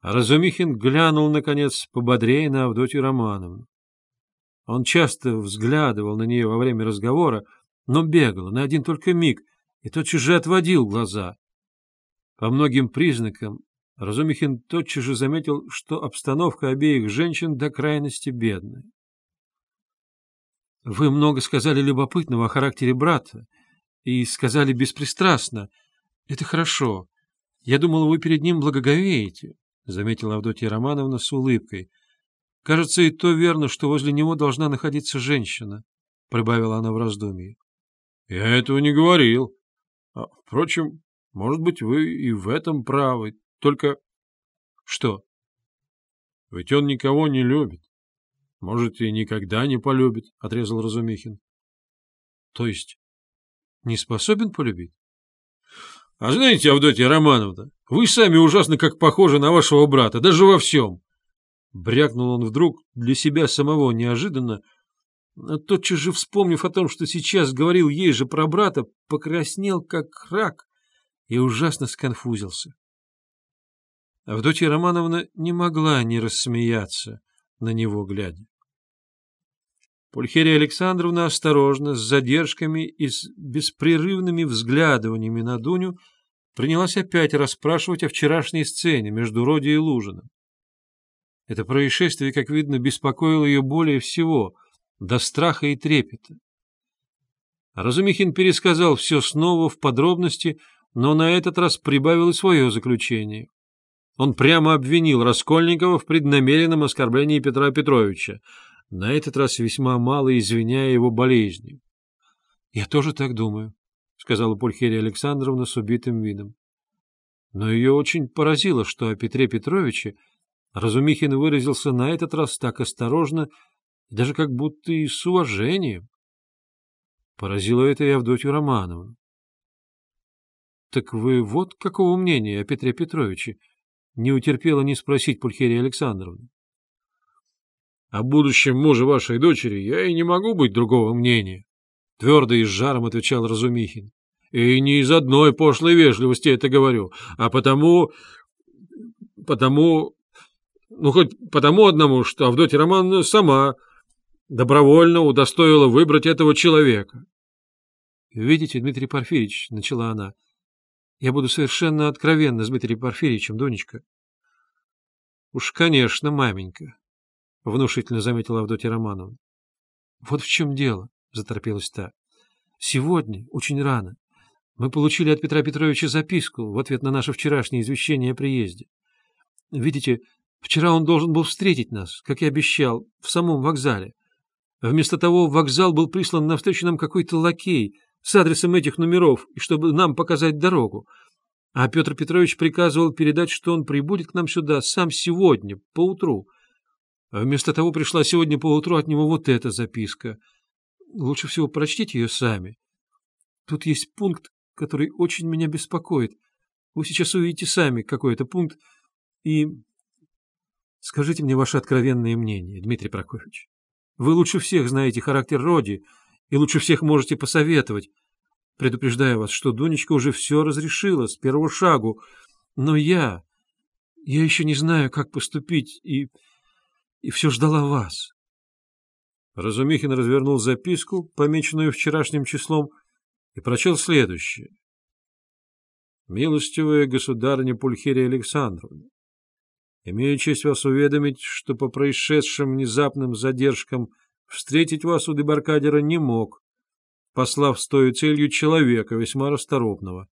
Разумихин глянул, наконец, пободрее на Авдотью Романовну. Он часто взглядывал на нее во время разговора, но бегал на один только миг и тотчас же отводил глаза. По многим признакам Разумихин тотчас же заметил, что обстановка обеих женщин до крайности бедная. — Вы много сказали любопытного о характере брата и сказали беспристрастно. Это хорошо. Я думала, вы перед ним благоговеете, — заметила Авдотья Романовна с улыбкой. — Кажется, и то верно, что возле него должна находиться женщина, — прибавила она в раздумье. — Я этого не говорил. А, впрочем, может быть, вы и в этом правы. Только... Что? Ведь он никого не любит. Может, и никогда не полюбит, — отрезал Разумихин. То есть не способен полюбить? А знаете, Авдотья Романовна, вы сами ужасно как похожи на вашего брата, даже во всем. Брякнул он вдруг для себя самого неожиданно, но тотчас же, вспомнив о том, что сейчас говорил ей же про брата, покраснел как рак и ужасно сконфузился. Авдотья Романовна не могла не рассмеяться, на него глядя. Пульхерия Александровна осторожно, с задержками и с беспрерывными взглядываниями на Дуню принялась опять расспрашивать о вчерашней сцене между Роди и Лужиным. Это происшествие, как видно, беспокоило ее более всего, до страха и трепета. Разумихин пересказал все снова в подробности, но на этот раз прибавил и свое заключение. Он прямо обвинил Раскольникова в преднамеренном оскорблении Петра Петровича, на этот раз весьма мало извиняя его болезни. — Я тоже так думаю, — сказала Пульхерия Александровна с убитым видом. Но ее очень поразило, что о Петре Петровиче Разумихин выразился на этот раз так осторожно, даже как будто и с уважением. Поразило это и Авдотью Романовну. — Так вы вот какого мнения о Петре Петровиче? не утерпела не спросить Пульхерия Александровна. — О будущем муже вашей дочери я и не могу быть другого мнения, — твердо и с жаром отвечал Разумихин. — И не из одной пошлой вежливости это говорю, а потому... потому... ну, хоть потому одному, что Авдотья Романовна сама добровольно удостоила выбрать этого человека. — Видите, Дмитрий Порфирьевич, — начала она, — я буду совершенно откровенна с Дмитрием Порфирьевичем, Донечка. — Уж, конечно, маменька, — внушительно заметила Авдотья Романовна. — Вот в чем дело, — заторопилась та. — Сегодня, очень рано, мы получили от Петра Петровича записку в ответ на наше вчерашнее извещение о приезде. Видите, вчера он должен был встретить нас, как и обещал, в самом вокзале. Вместо того в вокзал был прислан навстречу нам какой-то лакей — с адресом этих номеров, чтобы нам показать дорогу. А Петр Петрович приказывал передать, что он прибудет к нам сюда сам сегодня, поутру. А вместо того пришла сегодня поутру от него вот эта записка. Лучше всего прочтите ее сами. Тут есть пункт, который очень меня беспокоит. Вы сейчас увидите сами, какой это пункт, и... Скажите мне ваше откровенное мнение, Дмитрий Прокофьевич. Вы лучше всех знаете характер Роди, и лучше всех можете посоветовать. Предупреждаю вас, что Дунечка уже все разрешила с первого шагу, но я... я еще не знаю, как поступить, и... и все ждала вас. Разумихин развернул записку, помеченную вчерашним числом, и прочел следующее. «Милостивая государыня Пульхерия Александровна, имею честь вас уведомить, что по происшедшим внезапным задержкам Встретить вас у дебаркадера не мог, послав с той целью человека, весьма расторопного.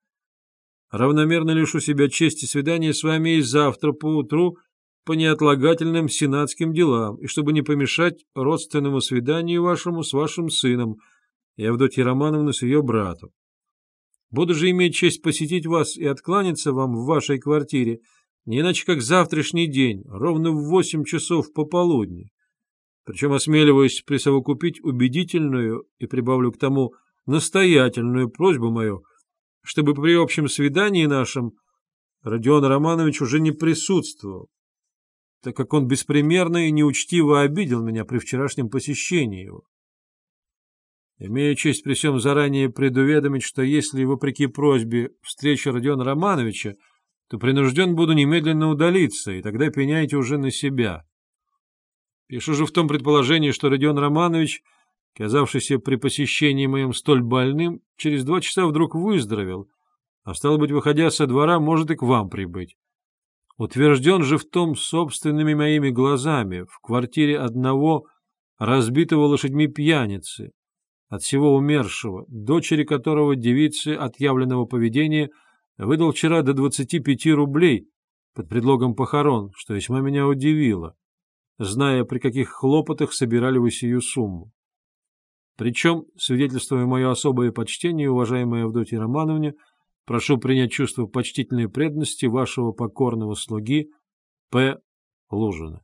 Равномерно лишу себя чести свидания с вами и завтра поутру по неотлагательным сенатским делам, и чтобы не помешать родственному свиданию вашему с вашим сыном и Авдотьей Романовной с ее братом. Буду же иметь честь посетить вас и откланяться вам в вашей квартире, не иначе как завтрашний день, ровно в восемь часов пополудни. Причем осмеливаюсь присовокупить убедительную и прибавлю к тому настоятельную просьбу мою, чтобы при общем свидании нашем Родион Романович уже не присутствовал, так как он беспримерно и неучтиво обидел меня при вчерашнем посещении его. Имею честь при всем заранее предуведомить, что если, вопреки просьбе, встреча Родиона Романовича то принужден буду немедленно удалиться, и тогда пеняйте уже на себя. Пишу же в том предположении, что Родион Романович, казавшийся при посещении моем столь больным, через два часа вдруг выздоровел, а стало быть, выходя со двора, может и к вам прибыть. Утвержден же в том собственными моими глазами, в квартире одного разбитого лошадьми пьяницы, от всего умершего, дочери которого девицы отъявленного поведения выдал вчера до двадцати пяти рублей под предлогом похорон, что весьма меня удивило, зная, при каких хлопотах собирали вы сию сумму. Причем, свидетельствуя мое особое почтение, уважаемой Авдотье Романовне, прошу принять чувство почтительной преданности вашего покорного слуги П. Лужина.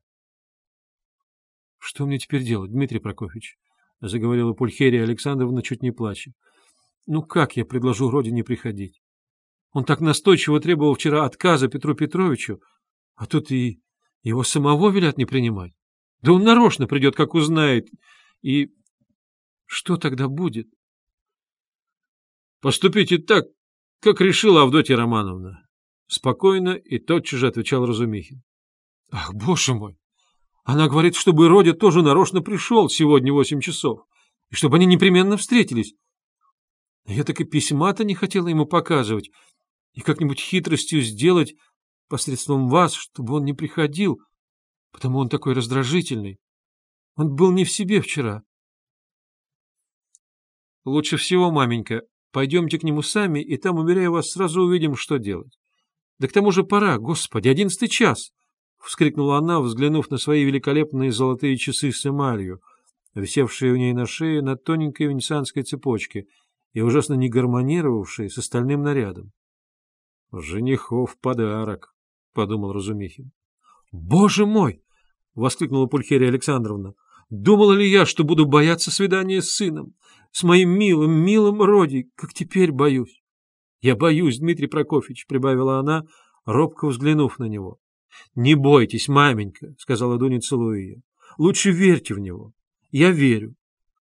— Что мне теперь делать, Дмитрий Прокофьевич? — заговорила Пульхерия Александровна, чуть не плача. — Ну как я предложу родине приходить? Он так настойчиво требовал вчера отказа Петру Петровичу, а тут и его самого велят не принимать. Да он нарочно придет, как узнает. И что тогда будет? — Поступите так, как решила Авдотья Романовна. Спокойно и тотчас же отвечал Разумихин. — Ах, боже мой! Она говорит, чтобы Родя тоже нарочно пришел сегодня восемь часов, и чтобы они непременно встретились. Я так и письма-то не хотела ему показывать, и как-нибудь хитростью сделать посредством вас, чтобы он не приходил, потому он такой раздражительный. Он был не в себе вчера. Лучше всего, маменька, пойдемте к нему сами, и там, уверяю вас, сразу увидим, что делать. Да к тому же пора, господи, одиннадцатый час. — вскрикнула она, взглянув на свои великолепные золотые часы с эмалью, висевшие у ней на шее на тоненькой венецианской цепочке и ужасно не гармонировавшие с остальным нарядом. — Женихов подарок, — подумал Разумихин. — Боже мой! — воскликнула Пульхерия Александровна. — Думала ли я, что буду бояться свидания с сыном, с моим милым, милым Роди, как теперь боюсь? — Я боюсь, Дмитрий Прокофьевич, — прибавила она, робко взглянув на него. — Не бойтесь, маменька, — сказала Дуня, целуя ее. — Лучше верьте в него. Я верю.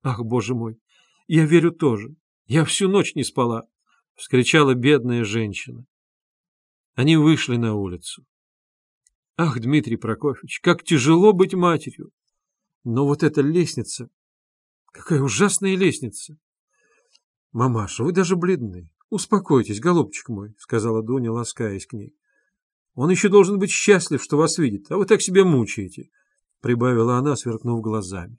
Ах, боже мой, я верю тоже. Я всю ночь не спала, — вскричала бедная женщина. Они вышли на улицу. Ах, Дмитрий Прокофьевич, как тяжело быть матерью! Но вот эта лестница... Какая ужасная лестница! Мамаша, вы даже бледны. Успокойтесь, голубчик мой, — сказала Дуня, ласкаясь к ней. Он еще должен быть счастлив, что вас видит, а вы так себя мучаете, — прибавила она, сверкнув глазами.